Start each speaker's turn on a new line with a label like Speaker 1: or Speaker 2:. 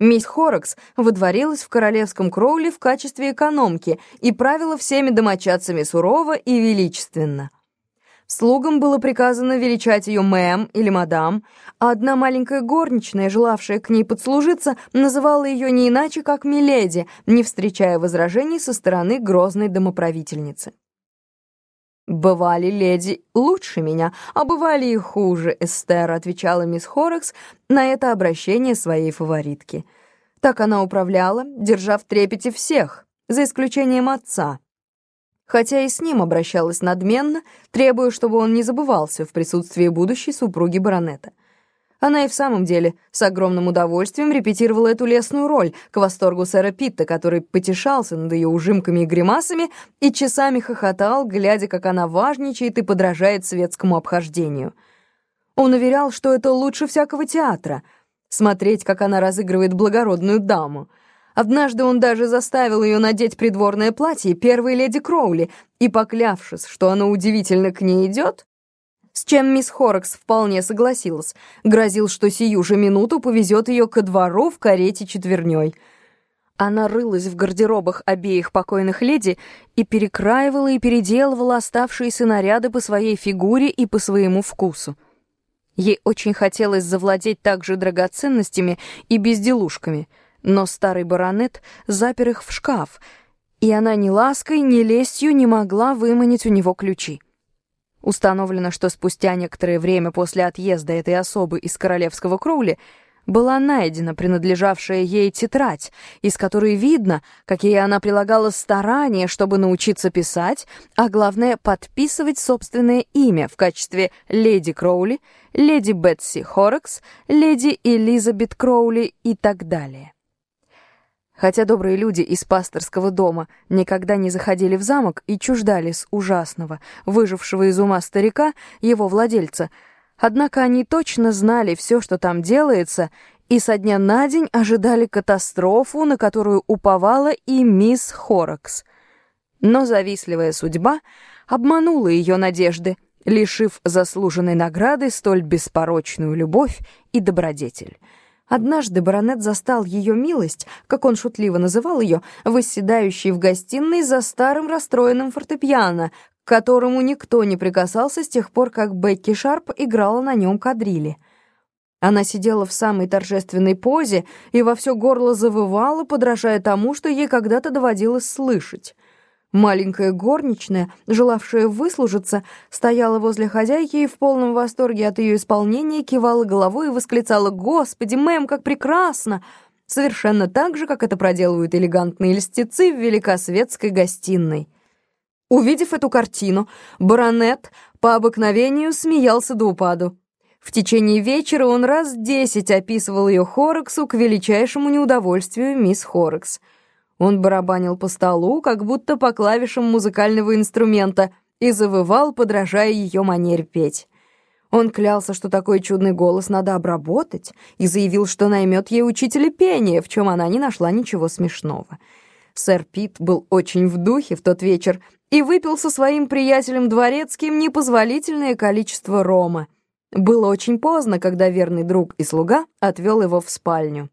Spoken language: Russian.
Speaker 1: Мисс Хоррокс водворилась в королевском кроуле в качестве экономки и правила всеми домочадцами сурово и величественно. Слугам было приказано величать ее мэм или мадам, а одна маленькая горничная, желавшая к ней подслужиться, называла ее не иначе, как «миледи», не встречая возражений со стороны грозной домоправительницы. «Бывали леди лучше меня, а бывали и хуже, Эстер», — отвечала мисс Хорекс на это обращение своей фаворитки. Так она управляла, держа в трепете всех, за исключением отца. Хотя и с ним обращалась надменно, требуя, чтобы он не забывался в присутствии будущей супруги баронета. Она и в самом деле с огромным удовольствием репетировала эту лесную роль к восторгу сэра Питта, который потешался над ее ужимками и гримасами и часами хохотал, глядя, как она важничает и подражает светскому обхождению. Он уверял, что это лучше всякого театра — смотреть, как она разыгрывает благородную даму. Однажды он даже заставил ее надеть придворное платье первой леди Кроули и, поклявшись, что оно удивительно к ней идет, с чем мисс Хоррокс вполне согласилась. Грозил, что сию же минуту повезет ее ко двору в карете четверней. Она рылась в гардеробах обеих покойных леди и перекраивала и переделывала оставшиеся наряды по своей фигуре и по своему вкусу. Ей очень хотелось завладеть также драгоценностями и безделушками, но старый баронет запер их в шкаф, и она ни лаской, ни лестью не могла выманить у него ключи. Установлено, что спустя некоторое время после отъезда этой особы из королевского Кроули была найдена принадлежавшая ей тетрадь, из которой видно, какие она прилагала старания, чтобы научиться писать, а главное — подписывать собственное имя в качестве леди Кроули, леди Бетси Хоррокс, леди Элизабет Кроули и так далее. Хотя добрые люди из пасторского дома никогда не заходили в замок и чуждались ужасного, выжившего из ума старика, его владельца, однако они точно знали все, что там делается, и со дня на день ожидали катастрофу, на которую уповала и мисс Хоррокс. Но завистливая судьба обманула ее надежды, лишив заслуженной награды столь беспорочную любовь и добродетель. Однажды баронет застал ее милость, как он шутливо называл ее, восседающей в гостиной за старым расстроенным фортепиано, к которому никто не прикасался с тех пор, как Бекки Шарп играла на нем кадрили. Она сидела в самой торжественной позе и во все горло завывала, подражая тому, что ей когда-то доводилось слышать. Маленькая горничная, желавшая выслужиться, стояла возле хозяйки и в полном восторге от ее исполнения кивала головой и восклицала «Господи, мэм, как прекрасно!» совершенно так же, как это проделывают элегантные льстецы в великосветской гостиной. Увидев эту картину, баронет по обыкновению смеялся до упаду. В течение вечера он раз десять описывал ее Хорексу к величайшему неудовольствию мисс Хорекс — он барабанил по столу, как будто по клавишам музыкального инструмента, и завывал, подражая ее манере петь. Он клялся, что такой чудный голос надо обработать, и заявил, что наймет ей учителя пения, в чем она не нашла ничего смешного. Сэр Пит был очень в духе в тот вечер и выпил со своим приятелем дворецким непозволительное количество рома. Было очень поздно, когда верный друг и слуга отвел его в спальню.